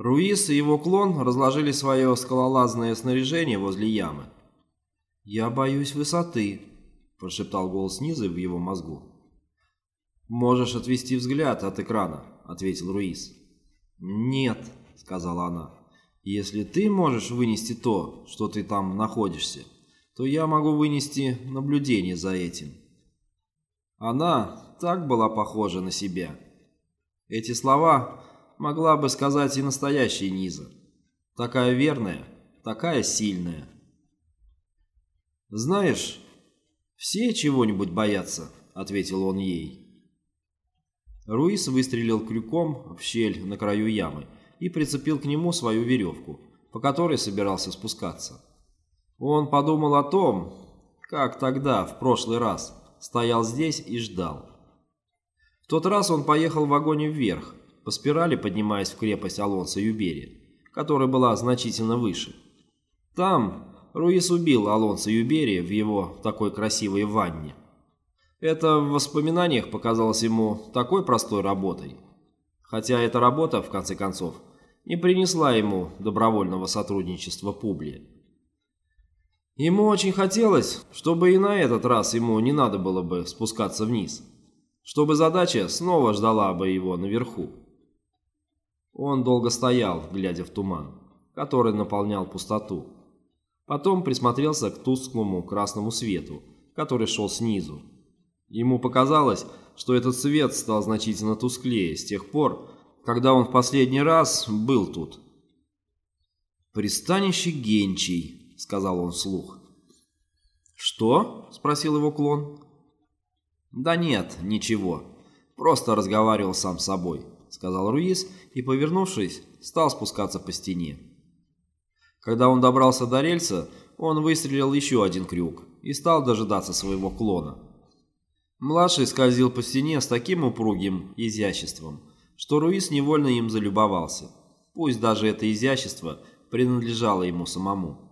Руис и его клон разложили свое скалолазное снаряжение возле ямы. «Я боюсь высоты», – прошептал голос снизу в его мозгу. «Можешь отвести взгляд от экрана», – ответил Руис. «Нет», – сказала она. «Если ты можешь вынести то, что ты там находишься, то я могу вынести наблюдение за этим». Она так была похожа на себя. Эти слова могла бы сказать и настоящая Низа. Такая верная, такая сильная. «Знаешь, все чего-нибудь боятся», — ответил он ей. Руис выстрелил крюком в щель на краю ямы и прицепил к нему свою веревку, по которой собирался спускаться. Он подумал о том, как тогда, в прошлый раз, стоял здесь и ждал. В тот раз он поехал в вагоне вверх, по спирали поднимаясь в крепость Алонса Юбери, которая была значительно выше. Там Руис убил Алонса Юбери в его такой красивой ванне. Это в воспоминаниях показалось ему такой простой работой. Хотя эта работа, в конце концов, не принесла ему добровольного сотрудничества Публия. Ему очень хотелось, чтобы и на этот раз ему не надо было бы спускаться вниз, чтобы задача снова ждала бы его наверху. Он долго стоял, глядя в туман, который наполнял пустоту. Потом присмотрелся к тусклому красному свету, который шел снизу. Ему показалось, что этот свет стал значительно тусклее с тех пор, когда он в последний раз был тут. «Пристанище Генчий», — сказал он вслух. «Что?» — спросил его клон. «Да нет, ничего. Просто разговаривал сам с собой», — сказал Руис и, повернувшись, стал спускаться по стене. Когда он добрался до рельса, он выстрелил еще один крюк и стал дожидаться своего клона. Младший скользил по стене с таким упругим изяществом, что Руис невольно им залюбовался. Пусть даже это изящество принадлежало ему самому.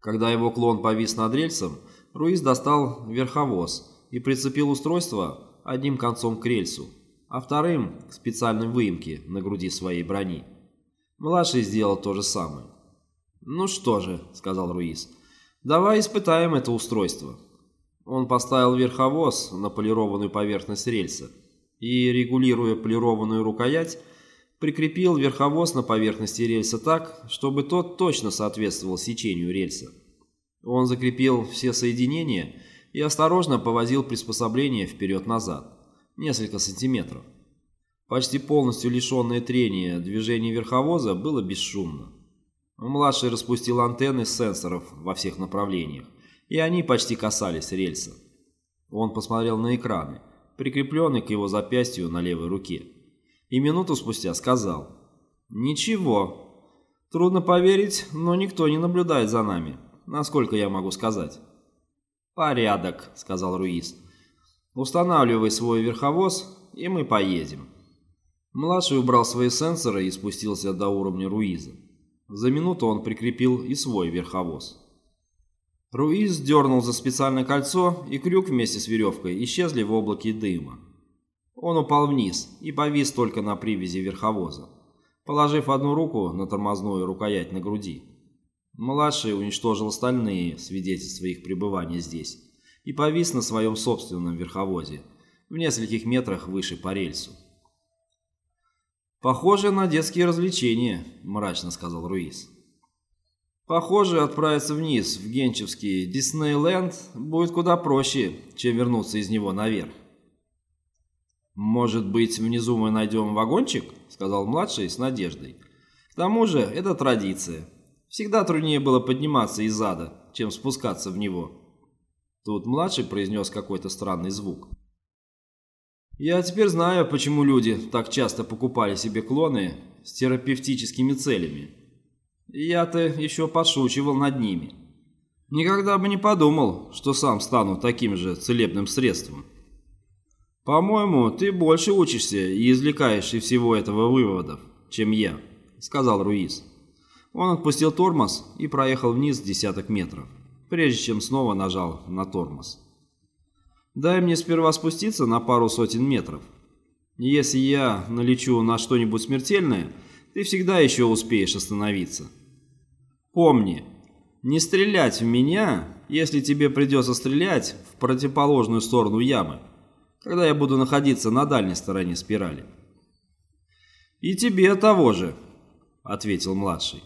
Когда его клон повис над рельсом, Руис достал верховоз и прицепил устройство одним концом к рельсу, а вторым специальной выемке на груди своей брони. Младший сделал то же самое. «Ну что же», — сказал Руис, — «давай испытаем это устройство». Он поставил верховоз на полированную поверхность рельса и, регулируя полированную рукоять, прикрепил верховоз на поверхности рельса так, чтобы тот точно соответствовал сечению рельса. Он закрепил все соединения и осторожно повозил приспособление вперед-назад, несколько сантиметров. Почти полностью лишенное трения движение верховоза было бесшумно. Младший распустил антенны сенсоров во всех направлениях, и они почти касались рельса. Он посмотрел на экраны, прикрепленные к его запястью на левой руке, и минуту спустя сказал «Ничего. Трудно поверить, но никто не наблюдает за нами, насколько я могу сказать». «Порядок», — сказал Руис. «Устанавливай свой верховоз, и мы поедем». Младший убрал свои сенсоры и спустился до уровня Руиза. За минуту он прикрепил и свой верховоз. Руиз дернул за специальное кольцо, и крюк вместе с веревкой исчезли в облаке дыма. Он упал вниз и повис только на привязи верховоза, положив одну руку на тормозную рукоять на груди. Младший уничтожил остальные свидетельства их пребывания здесь и повис на своем собственном верховозе, в нескольких метрах выше по рельсу. «Похоже на детские развлечения», – мрачно сказал Руис. «Похоже, отправиться вниз, в Генчевский Диснейленд, будет куда проще, чем вернуться из него наверх». «Может быть, внизу мы найдем вагончик?» – сказал младший с надеждой. «К тому же, это традиция. Всегда труднее было подниматься из ада, чем спускаться в него». Тут младший произнес какой-то странный звук. Я теперь знаю, почему люди так часто покупали себе клоны с терапевтическими целями. Я-то еще подшучивал над ними. Никогда бы не подумал, что сам стану таким же целебным средством. «По-моему, ты больше учишься и извлекаешь из всего этого выводов, чем я», — сказал Руис. Он отпустил тормоз и проехал вниз десяток метров, прежде чем снова нажал на тормоз. Дай мне сперва спуститься на пару сотен метров. Если я налечу на что-нибудь смертельное, ты всегда еще успеешь остановиться. Помни, не стрелять в меня, если тебе придется стрелять в противоположную сторону ямы, когда я буду находиться на дальней стороне спирали. «И тебе того же», — ответил младший.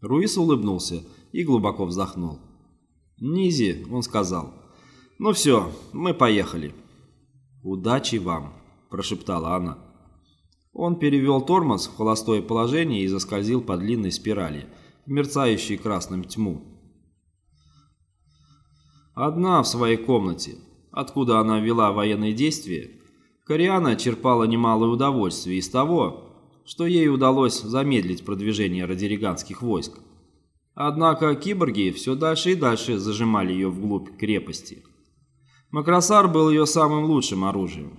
Руис улыбнулся и глубоко вздохнул. «Низи», — он сказал. «Ну все, мы поехали». «Удачи вам», — прошептала она. Он перевел тормоз в холостое положение и заскользил по длинной спирали, мерцающей красным тьму. Одна в своей комнате, откуда она вела военные действия, Кориана черпала немалое удовольствие из того, что ей удалось замедлить продвижение радириганских войск. Однако киборги все дальше и дальше зажимали ее вглубь крепости. Макросар был ее самым лучшим оружием.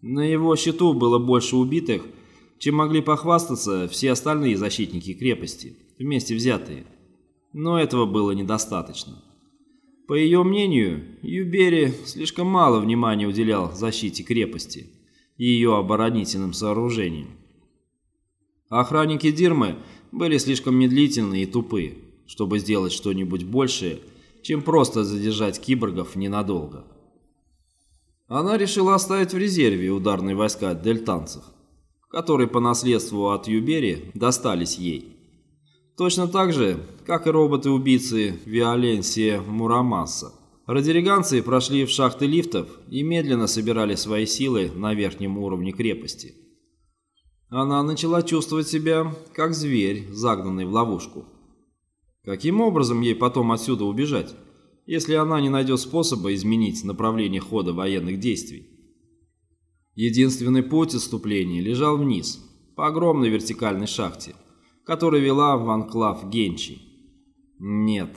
На его счету было больше убитых, чем могли похвастаться все остальные защитники крепости, вместе взятые. Но этого было недостаточно. По ее мнению, Юбери слишком мало внимания уделял защите крепости и ее оборонительным сооружениям. Охранники Дирмы были слишком медлительны и тупы, чтобы сделать что-нибудь большее, чем просто задержать киборгов ненадолго. Она решила оставить в резерве ударные войска дельтанцев, которые по наследству от Юбери достались ей. Точно так же, как и роботы-убийцы Виоленсия Мурамаса. Радириганцы прошли в шахты лифтов и медленно собирали свои силы на верхнем уровне крепости. Она начала чувствовать себя как зверь, загнанный в ловушку. Каким образом ей потом отсюда убежать, если она не найдет способа изменить направление хода военных действий? Единственный путь отступления лежал вниз, по огромной вертикальной шахте, которая вела в анклав Генчи. Нет,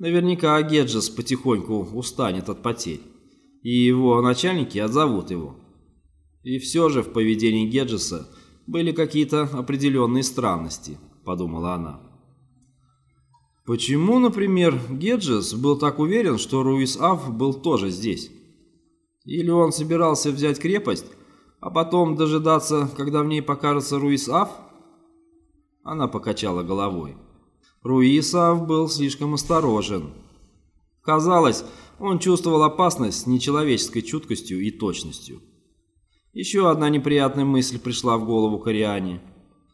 наверняка Геджес потихоньку устанет от потерь, и его начальники отзовут его. И все же в поведении Геджеса были какие-то определенные странности, подумала она. Почему, например, Геджес был так уверен, что Руис Аф был тоже здесь? Или он собирался взять крепость, а потом дожидаться, когда в ней покажется Руис Аф? Она покачала головой. Руис Аф был слишком осторожен. Казалось, он чувствовал опасность с нечеловеческой чуткостью и точностью. Еще одна неприятная мысль пришла в голову Кориане.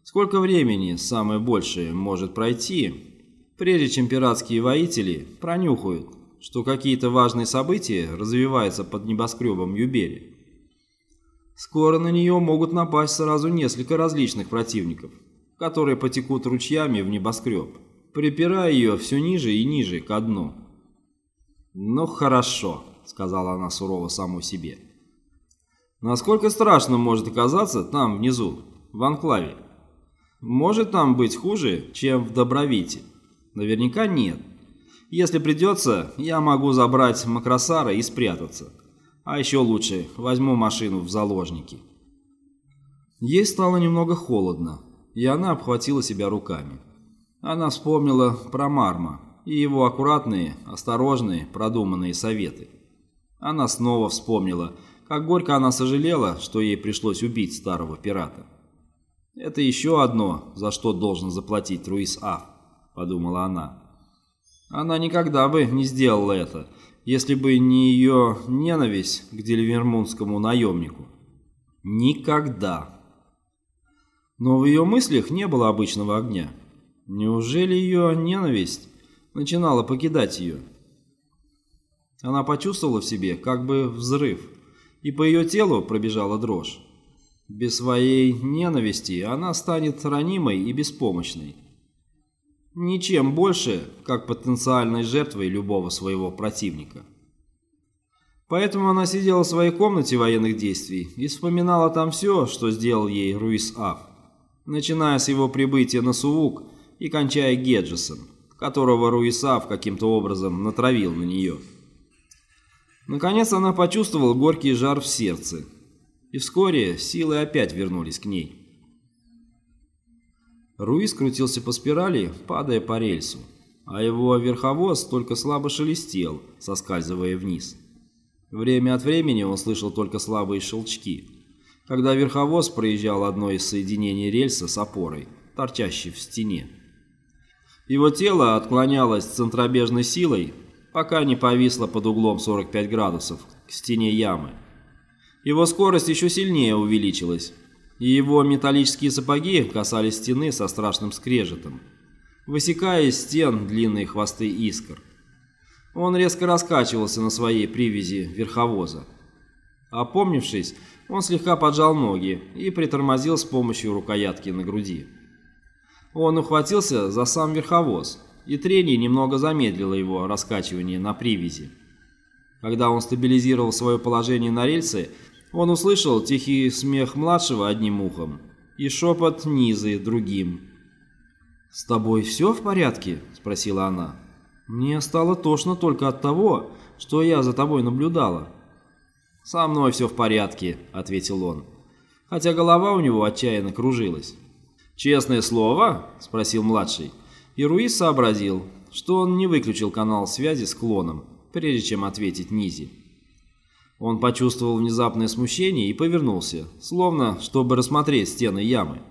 Сколько времени, самое большее, может пройти, прежде чем пиратские воители пронюхают, что какие-то важные события развиваются под небоскребом Юбери? Скоро на нее могут напасть сразу несколько различных противников, которые потекут ручьями в небоскреб, припирая ее все ниже и ниже ко дну. «Ну хорошо», — сказала она сурово самой себе. Насколько страшно может оказаться там внизу, в анклаве? Может там быть хуже, чем в Добровите? Наверняка нет. Если придется, я могу забрать Макросара и спрятаться. А еще лучше, возьму машину в заложники. Ей стало немного холодно, и она обхватила себя руками. Она вспомнила про Марма и его аккуратные, осторожные, продуманные советы. Она снова вспомнила, как горько она сожалела, что ей пришлось убить старого пирата. «Это еще одно, за что должен заплатить Руис Аф», — подумала она. Она никогда бы не сделала это, если бы не ее ненависть к дельвермунскому наемнику. Никогда. Но в ее мыслях не было обычного огня. Неужели ее ненависть начинала покидать ее? Она почувствовала в себе как бы взрыв – и по ее телу пробежала дрожь. Без своей ненависти она станет ранимой и беспомощной. Ничем больше, как потенциальной жертвой любого своего противника. Поэтому она сидела в своей комнате военных действий и вспоминала там все, что сделал ей Руис Аф, начиная с его прибытия на Суук и кончая Геджесом, которого Руис Аф каким-то образом натравил на нее. Наконец она почувствовала горький жар в сердце, и вскоре силы опять вернулись к ней. Руис крутился по спирали, падая по рельсу, а его верховоз только слабо шелестел, соскальзывая вниз. Время от времени он слышал только слабые щелчки, когда верховоз проезжал одно из соединений рельса с опорой – торчащий в стене. Его тело отклонялось центробежной силой, пока не повисло под углом 45 градусов к стене ямы. Его скорость еще сильнее увеличилась, и его металлические сапоги касались стены со страшным скрежетом, высекая из стен длинные хвосты искр. Он резко раскачивался на своей привязи верховоза. Опомнившись, он слегка поджал ноги и притормозил с помощью рукоятки на груди. Он ухватился за сам верховоз, и трение немного замедлило его раскачивание на привязи. Когда он стабилизировал свое положение на рельсе, он услышал тихий смех младшего одним ухом и шепот Низы другим. «С тобой все в порядке?» – спросила она. «Мне стало тошно только от того, что я за тобой наблюдала». «Со мной все в порядке», — ответил он, хотя голова у него отчаянно кружилась. «Честное слово?» — спросил младший. И Руис сообразил, что он не выключил канал связи с клоном, прежде чем ответить Низи. Он почувствовал внезапное смущение и повернулся, словно чтобы рассмотреть стены ямы.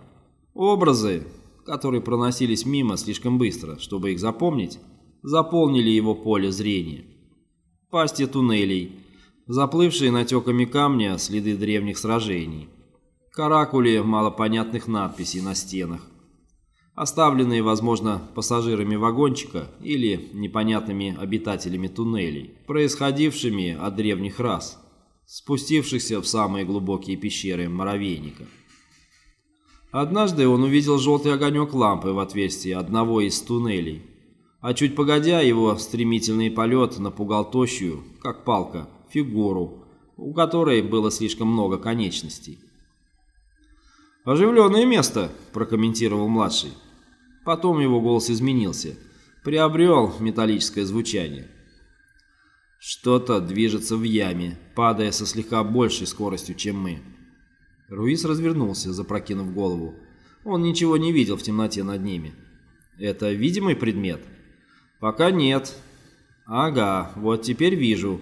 Образы, которые проносились мимо слишком быстро, чтобы их запомнить, заполнили его поле зрения. Пасти туннелей, заплывшие натеками камня следы древних сражений, каракули малопонятных надписей на стенах, оставленные, возможно, пассажирами вагончика или непонятными обитателями туннелей, происходившими от древних рас, спустившихся в самые глубокие пещеры муравейника. Однажды он увидел желтый огонек лампы в отверстии одного из туннелей, а чуть погодя его стремительный полет напугал тощую, как палка, фигуру, у которой было слишком много конечностей. «Оживленное место», – прокомментировал младший. Потом его голос изменился, приобрел металлическое звучание. Что-то движется в яме, падая со слегка большей скоростью, чем мы. Руис развернулся, запрокинув голову. Он ничего не видел в темноте над ними. «Это видимый предмет?» «Пока нет». «Ага, вот теперь вижу.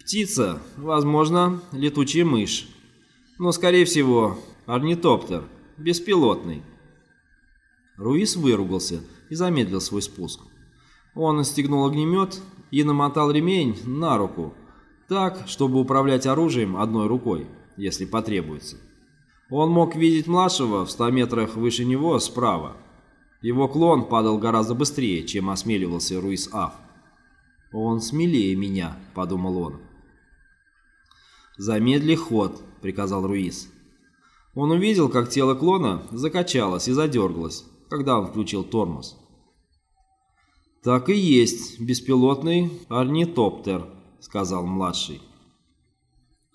Птица, возможно, летучая мышь. Но, скорее всего, орнитоптер, беспилотный. Руис выругался и замедлил свой спуск. Он отстегнул огнемет и намотал ремень на руку, так, чтобы управлять оружием одной рукой, если потребуется. Он мог видеть младшего в 100 метрах выше него справа. Его клон падал гораздо быстрее, чем осмеливался Руис Аф. «Он смелее меня», — подумал он. «Замедли ход», — приказал Руис. Он увидел, как тело клона закачалось и задергалось, когда он включил тормоз. «Так и есть, беспилотный орнитоптер», — сказал младший.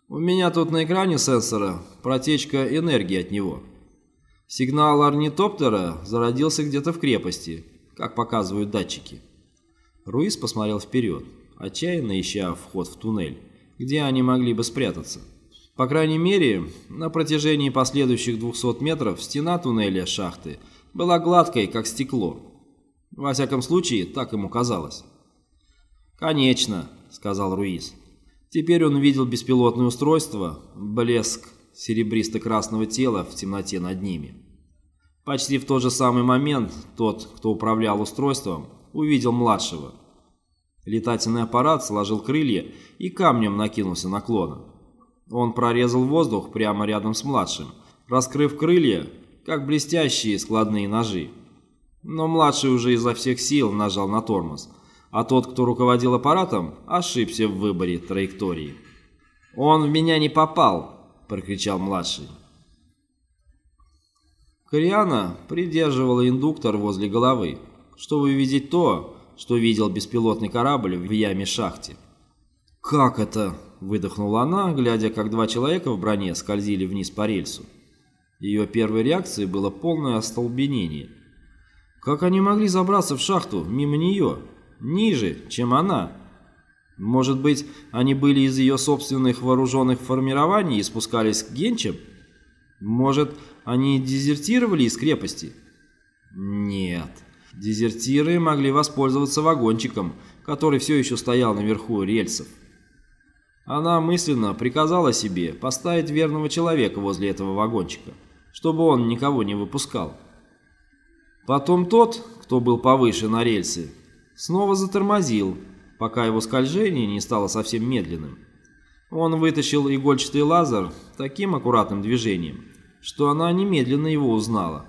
«У меня тут на экране сенсора протечка энергии от него. Сигнал орнитоптера зародился где-то в крепости, как показывают датчики». Руис посмотрел вперед, отчаянно ища вход в туннель где они могли бы спрятаться. По крайней мере, на протяжении последующих 200 метров стена туннеля шахты была гладкой, как стекло. Во всяком случае, так ему казалось. «Конечно», — сказал Руиз. Теперь он видел беспилотное устройство, блеск серебристо-красного тела в темноте над ними. Почти в тот же самый момент тот, кто управлял устройством, увидел младшего — Летательный аппарат сложил крылья и камнем накинулся на клона. Он прорезал воздух прямо рядом с младшим, раскрыв крылья, как блестящие складные ножи. Но младший уже изо всех сил нажал на тормоз, а тот, кто руководил аппаратом, ошибся в выборе траектории. «Он в меня не попал!» – прокричал младший. Кориана придерживала индуктор возле головы, чтобы увидеть то, что видел беспилотный корабль в яме-шахте. «Как это?» – выдохнула она, глядя, как два человека в броне скользили вниз по рельсу. Ее первой реакцией было полное остолбенение. Как они могли забраться в шахту мимо нее, ниже, чем она? Может быть, они были из ее собственных вооруженных формирований и спускались к генчам? Может, они дезертировали из крепости? Нет. Дезертиры могли воспользоваться вагончиком, который все еще стоял наверху рельсов. Она мысленно приказала себе поставить верного человека возле этого вагончика, чтобы он никого не выпускал. Потом тот, кто был повыше на рельсы, снова затормозил, пока его скольжение не стало совсем медленным. Он вытащил игольчатый лазер таким аккуратным движением, что она немедленно его узнала.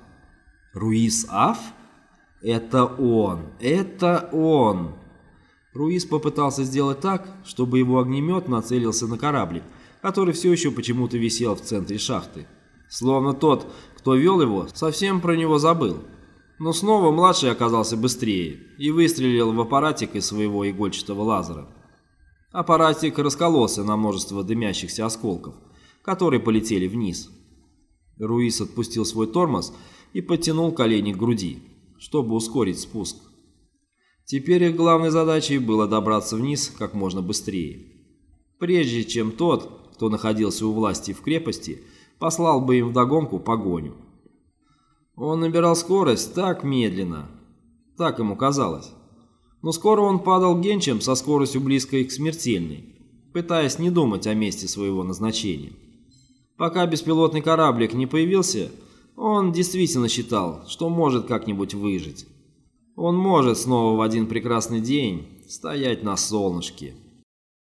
«Руис Аф? Это он! Это он!» Руис попытался сделать так, чтобы его огнемет нацелился на кораблик, который все еще почему-то висел в центре шахты. Словно тот, кто вел его, совсем про него забыл. Но снова младший оказался быстрее и выстрелил в аппаратик из своего игольчатого лазера. Аппаратик раскололся на множество дымящихся осколков, которые полетели вниз. Руис отпустил свой тормоз и подтянул колени к груди, чтобы ускорить спуск. Теперь их главной задачей было добраться вниз как можно быстрее. Прежде чем тот, кто находился у власти в крепости, послал бы им вдогонку погоню. Он набирал скорость так медленно, так ему казалось. Но скоро он падал генчем со скоростью близкой к смертельной, пытаясь не думать о месте своего назначения. Пока беспилотный кораблик не появился, он действительно считал, что может как-нибудь выжить. Он может снова в один прекрасный день стоять на солнышке.